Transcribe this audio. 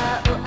Oh.